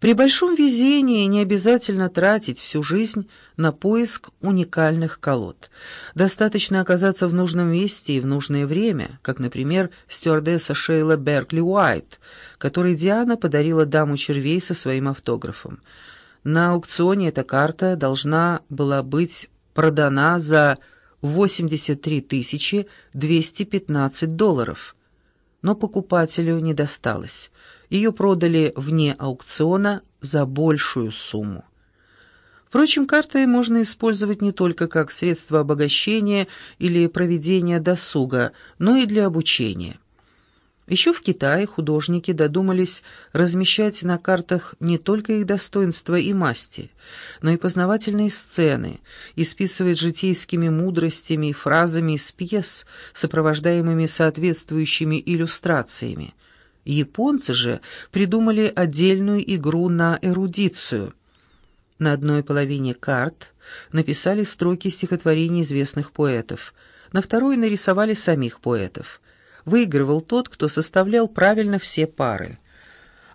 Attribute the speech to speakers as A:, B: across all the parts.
A: При большом везении не обязательно тратить всю жизнь на поиск уникальных колод. Достаточно оказаться в нужном месте и в нужное время, как, например, стюардесса Шейла Беркли Уайт, которой Диана подарила даму червей со своим автографом. На аукционе эта карта должна была быть продана за 83 215 долларов, но покупателю не досталось – ее продали вне аукциона за большую сумму. Впрочем, карты можно использовать не только как средство обогащения или проведения досуга, но и для обучения. Еще в Китае художники додумались размещать на картах не только их достоинства и масти, но и познавательные сцены, исписывать житейскими мудростями и фразами из пьес, сопровождаемыми соответствующими иллюстрациями. Японцы же придумали отдельную игру на эрудицию. На одной половине карт написали строки стихотворений известных поэтов, на второй нарисовали самих поэтов. Выигрывал тот, кто составлял правильно все пары.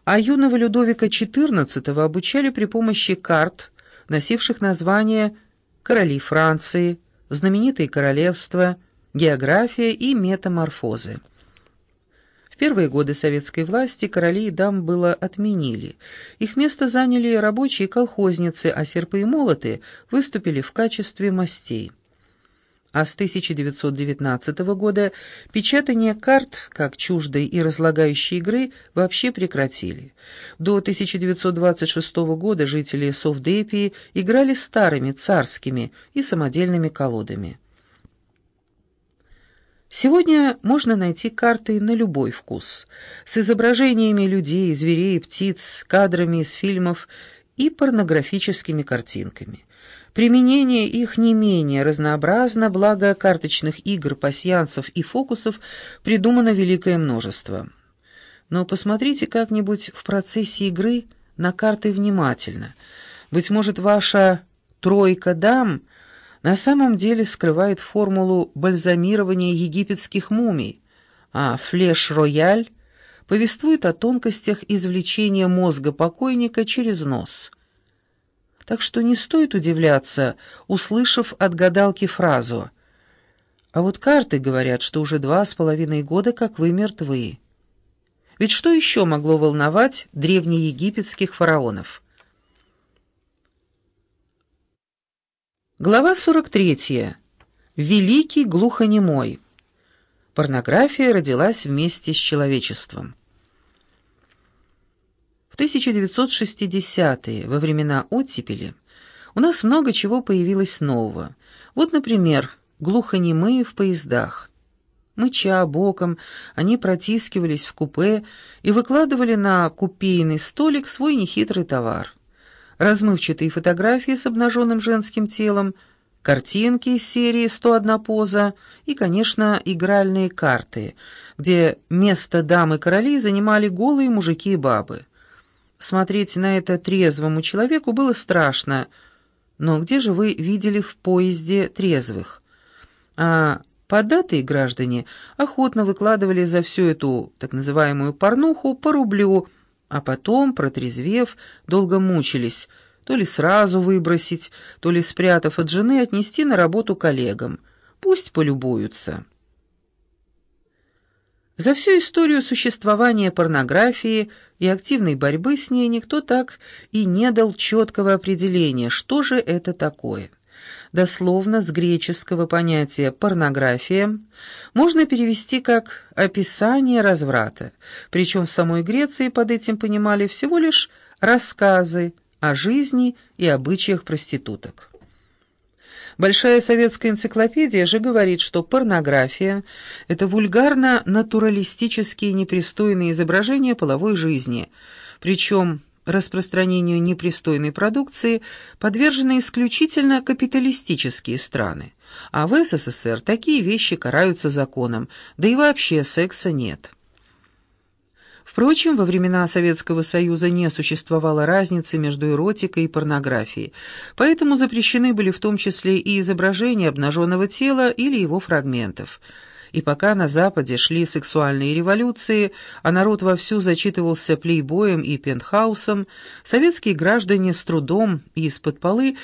A: А юного Людовика XIV обучали при помощи карт, носивших название «Короли Франции», «Знаменитые королевства», «География» и «Метаморфозы». В первые годы советской власти короли и дам было отменили. Их место заняли рабочие колхозницы, а серпы и молоты выступили в качестве мастей. А с 1919 года печатание карт, как чуждой и разлагающей игры, вообще прекратили. До 1926 года жители Совдепии играли старыми, царскими и самодельными колодами. Сегодня можно найти карты на любой вкус, с изображениями людей, зверей, птиц, кадрами из фильмов и порнографическими картинками. Применение их не менее разнообразно, благо карточных игр, пасьянсов и фокусов придумано великое множество. Но посмотрите как-нибудь в процессе игры на карты внимательно. Быть может, ваша «тройка дам» — на самом деле скрывает формулу бальзамирования египетских мумий, а «Флеш-Рояль» повествует о тонкостях извлечения мозга покойника через нос. Так что не стоит удивляться, услышав от гадалки фразу «А вот карты говорят, что уже два с половиной года, как вы мертвы». Ведь что еще могло волновать древнеегипетских фараонов? Глава 43. Великий глухонемой. Порнография родилась вместе с человечеством. В 1960-е, во времена оттепели, у нас много чего появилось нового. Вот, например, глухонемые в поездах. Мыча боком, они протискивались в купе и выкладывали на купейный столик свой нехитрый товар – размывчатые фотографии с обнаженным женским телом, картинки из серии «101 поза» и, конечно, игральные карты, где место дамы короли занимали голые мужики и бабы. Смотреть на это трезвому человеку было страшно, но где же вы видели в поезде трезвых? А податые граждане охотно выкладывали за всю эту так называемую порнуху по рублю – а потом, протрезвев, долго мучились, то ли сразу выбросить, то ли, спрятав от жены, отнести на работу коллегам. Пусть полюбуются. За всю историю существования порнографии и активной борьбы с ней никто так и не дал четкого определения, что же это такое дословно с греческого понятия «порнография», можно перевести как «описание разврата», причем в самой Греции под этим понимали всего лишь рассказы о жизни и обычаях проституток. Большая советская энциклопедия же говорит, что порнография – это вульгарно-натуралистические непристойные изображения половой жизни, причем распространению непристойной продукции подвержены исключительно капиталистические страны, а в СССР такие вещи караются законом, да и вообще секса нет. Впрочем, во времена Советского Союза не существовало разницы между эротикой и порнографией, поэтому запрещены были в том числе и изображения обнаженного тела или его фрагментов – И пока на Западе шли сексуальные революции, а народ вовсю зачитывался плейбоем и пентхаусом, советские граждане с трудом и из-под полы